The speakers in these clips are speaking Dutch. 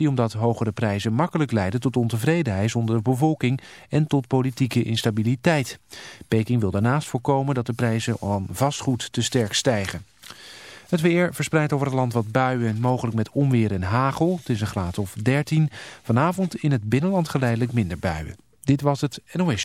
omdat hogere prijzen makkelijk leiden tot ontevredenheid onder de bevolking en tot politieke instabiliteit. Peking wil daarnaast voorkomen dat de prijzen aan vastgoed te sterk stijgen. Het weer verspreidt over het land wat buien, mogelijk met onweer en hagel. Het is een graad of 13. Vanavond in het binnenland geleidelijk minder buien. Dit was het NOS.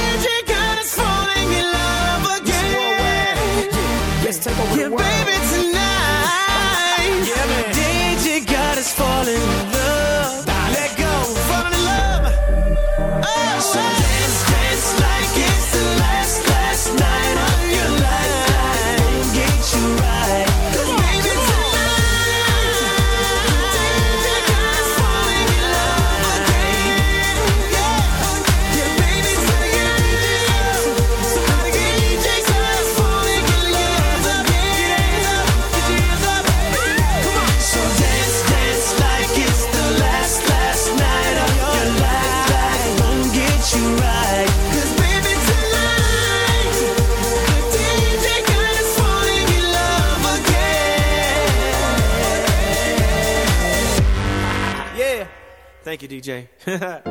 Yeah.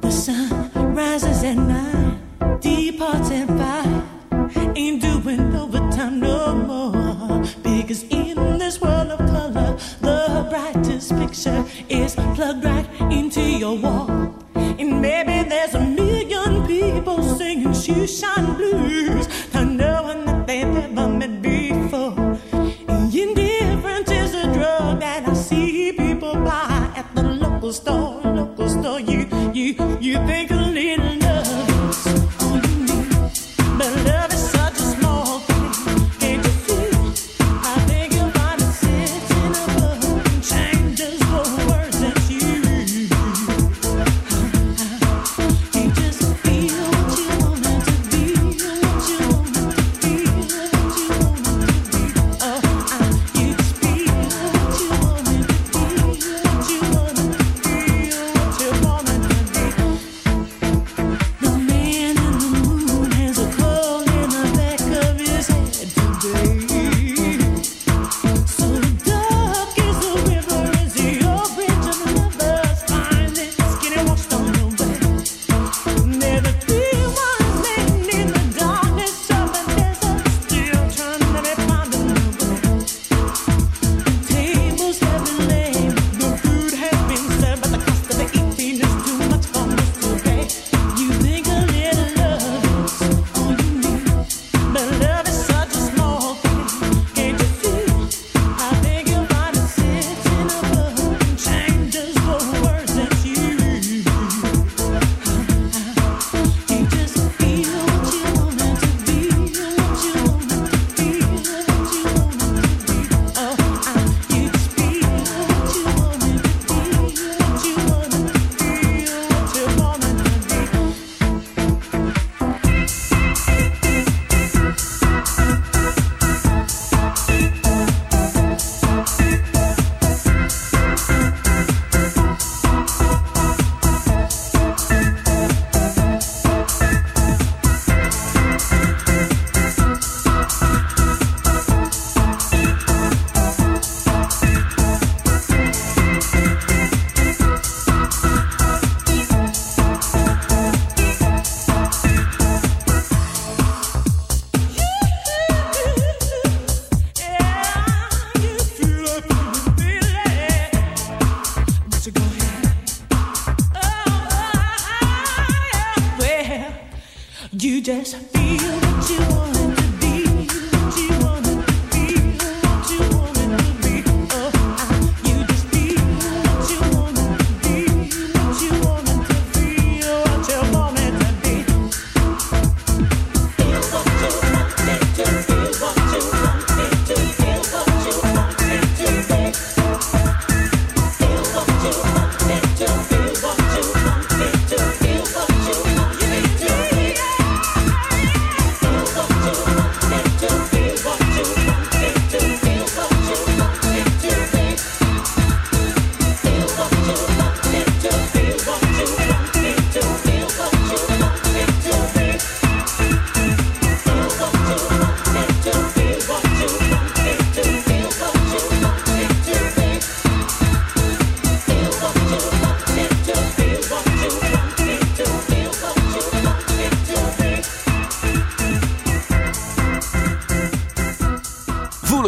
The sun rises at night, at five. Ain't doing overtime no more. Because in this world of color, the brightest picture is plugged right into your wall. And maybe there's a million people singing shoeshine blues.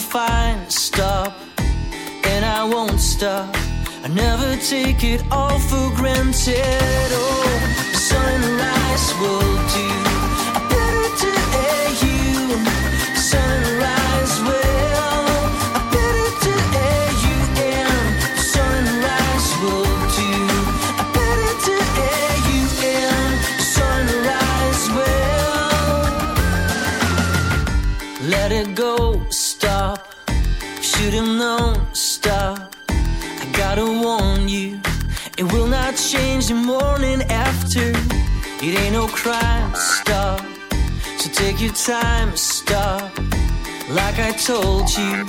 find stop, and I won't stop. I never take it all for granted. Oh, sunrise will do. morning after. It ain't no crime stop. So take your time, stop. Like I told you,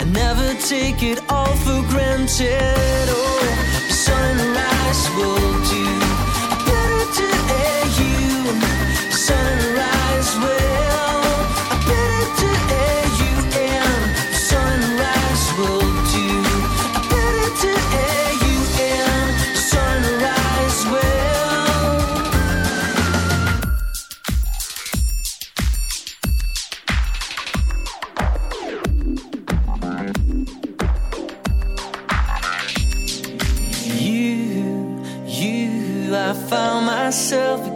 and never take it all for granted. Oh, sunrise will do.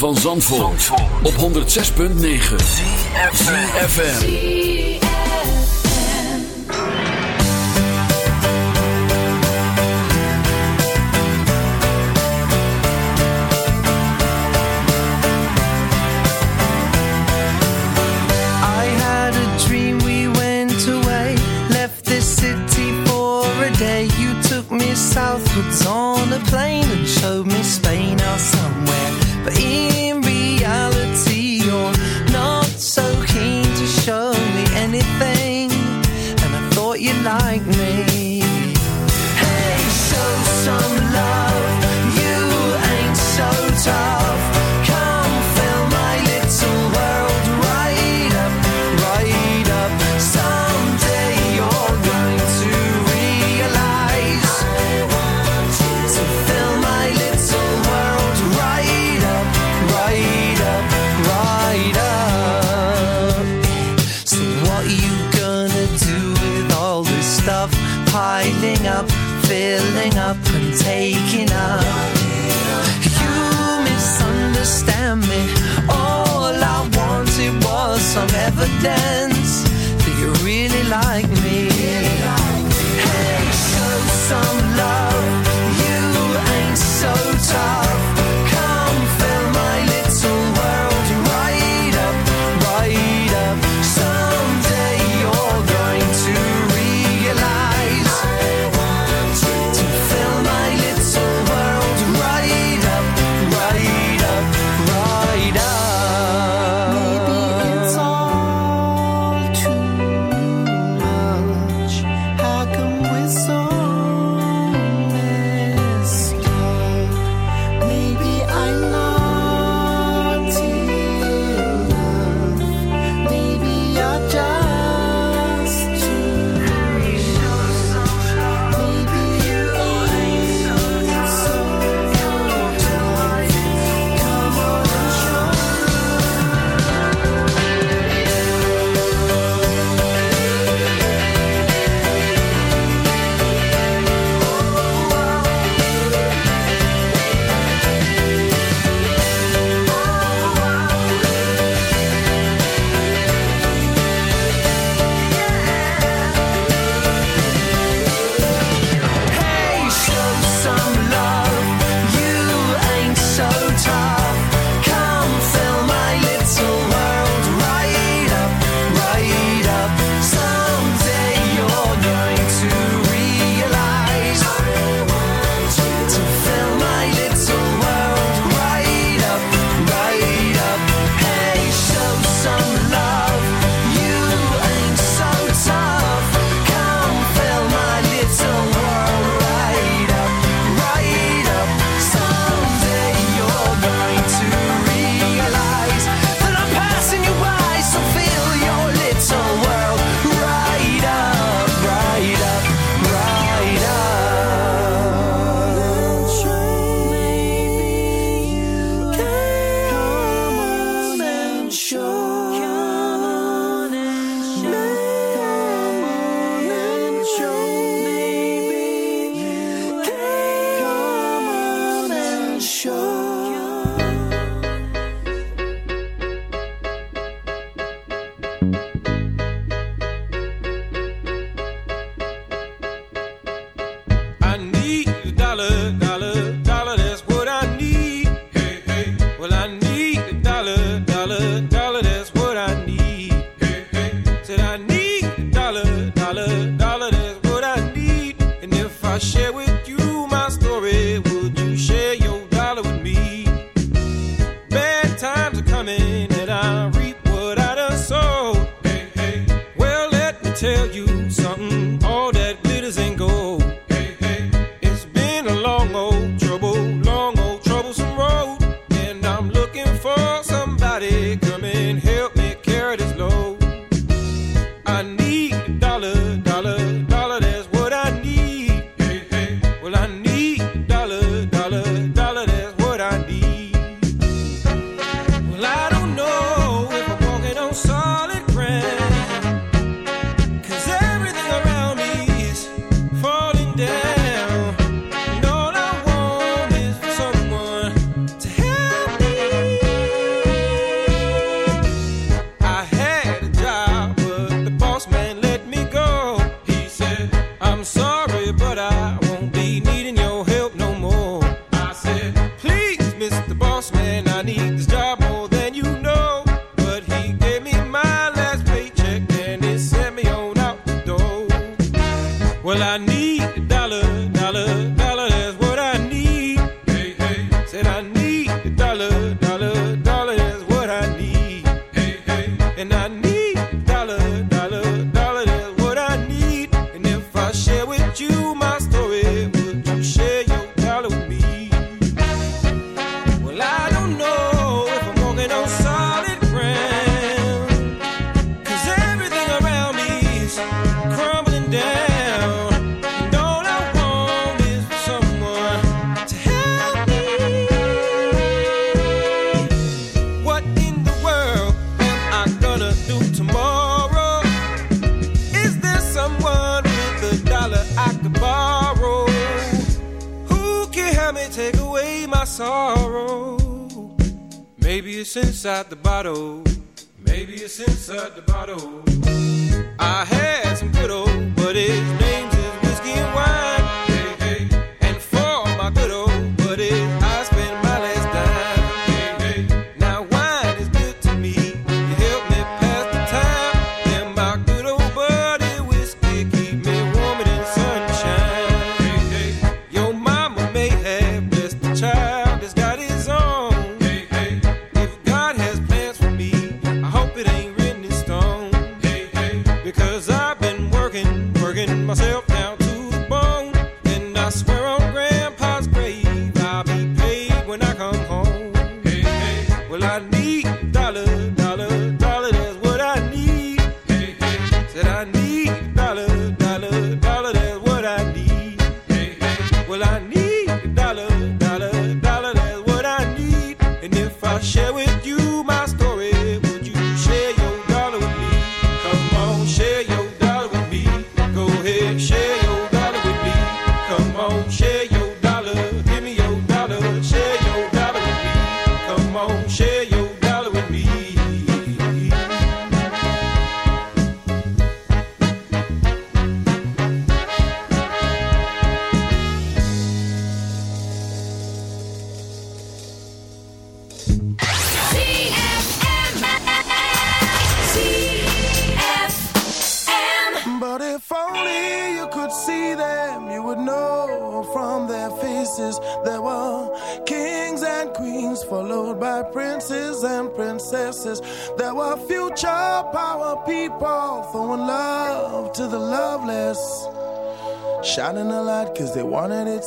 van Zandvoort, op 106.9 zes I had we away. Left city a day. You took me on a plane And showed me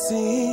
see.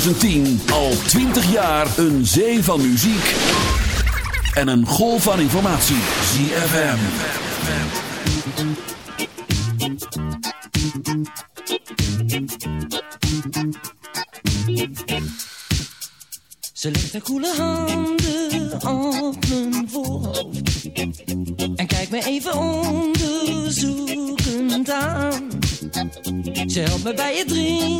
2010 al 20 jaar een zee van muziek en een golf van informatie. ZFM. Ze legt haar koele handen op mijn voorhoofd en kijkt me even onderzoekend aan. Ze helpt me bij het drinken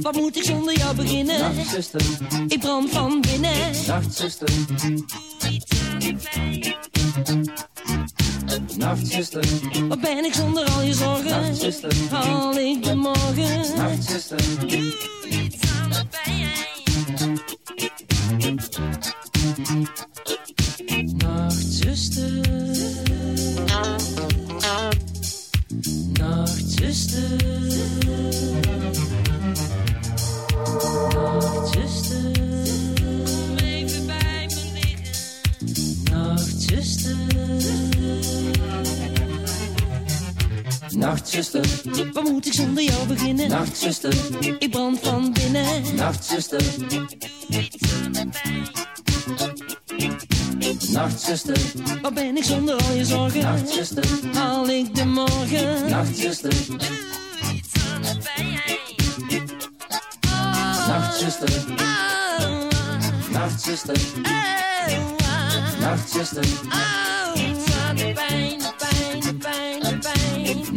Wat moet ik zonder jou beginnen? Nachtzuster, ik brand van binnen. Nachtzuster, doe iets aan de pijn. Wat ben ik zonder al je zorgen? Nachtzuster, haal ik de morgen? Nachtzuster, doe iets aan de pijn. Nachtzuster. Nachtzuster. Nachtzuster, wat moet ik zonder jou beginnen? Nachtzuster, ik brand van binnen. Nachtzuster, Nachtzuster, waar ben ik zonder al je zorgen? Nachtzuster, haal ik de morgen? Nachtzuster, doe iets aan Nachtzuster. Nachtzuster. Oh, oh, oh. Nachtzuster,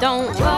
Don't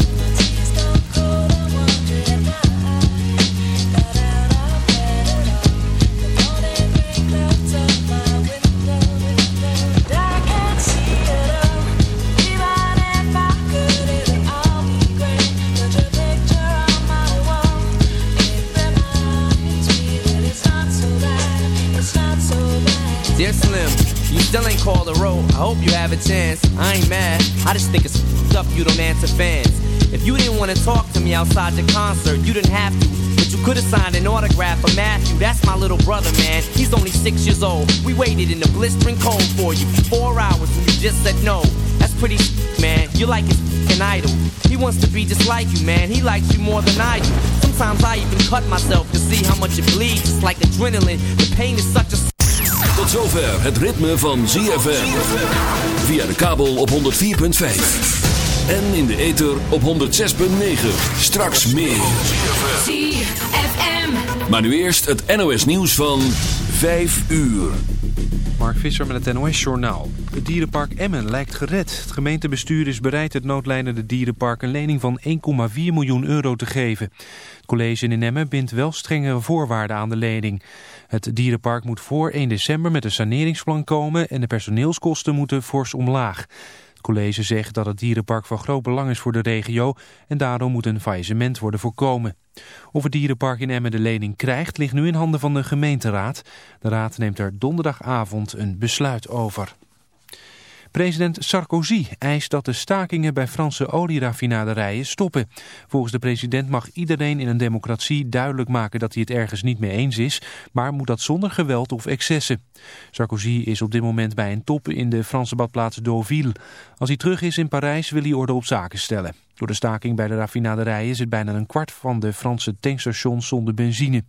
Called a roll. I hope you have a chance. I ain't mad. I just think it's up you don't answer fans. If you didn't want to talk to me outside the concert, you didn't have to. But you could have signed an autograph for Matthew. That's my little brother, man. He's only six years old. We waited in the blistering cold for you for four hours and you just said no. That's pretty man. You're like his f***ing idol. He wants to be just like you, man. He likes you more than I do. Sometimes I even cut myself to see how much it bleeds. It's like adrenaline. The pain is such a Tot zover het ritme van ZFM. Via de kabel op 104.5. En in de ether op 106.9. Straks meer. ZFM. Maar nu eerst het NOS nieuws van 5 uur. Mark Visser met het NOS-journaal. Het dierenpark Emmen lijkt gered. Het gemeentebestuur is bereid het noodlijnende dierenpark een lening van 1,4 miljoen euro te geven. Het college in Emmen bindt wel strengere voorwaarden aan de lening. Het dierenpark moet voor 1 december met een saneringsplan komen en de personeelskosten moeten fors omlaag. Het college zegt dat het dierenpark van groot belang is voor de regio en daarom moet een faillissement worden voorkomen. Of het dierenpark in Emmen de lening krijgt ligt nu in handen van de gemeenteraad. De raad neemt er donderdagavond een besluit over. President Sarkozy eist dat de stakingen bij Franse olieraffinaderijen stoppen. Volgens de president mag iedereen in een democratie duidelijk maken dat hij het ergens niet mee eens is, maar moet dat zonder geweld of excessen. Sarkozy is op dit moment bij een top in de Franse badplaats Deauville. Als hij terug is in Parijs wil hij orde op zaken stellen. Door de staking bij de raffinaderijen zit bijna een kwart van de Franse tankstations zonder benzine.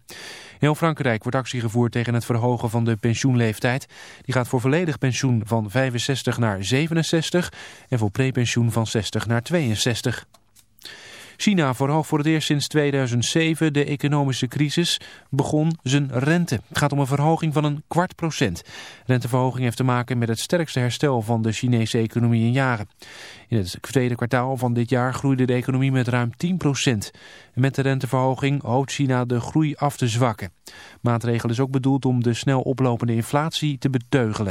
Heel Frankrijk wordt actie gevoerd tegen het verhogen van de pensioenleeftijd. Die gaat voor volledig pensioen van 65 naar 67 en voor prepensioen van 60 naar 62. China verhoogt voor het eerst sinds 2007 de economische crisis begon zijn rente. Het gaat om een verhoging van een kwart procent. Renteverhoging heeft te maken met het sterkste herstel van de Chinese economie in jaren. In het tweede kwartaal van dit jaar groeide de economie met ruim 10 procent. Met de renteverhoging hoopt China de groei af te zwakken. Maatregel is ook bedoeld om de snel oplopende inflatie te beteugelen.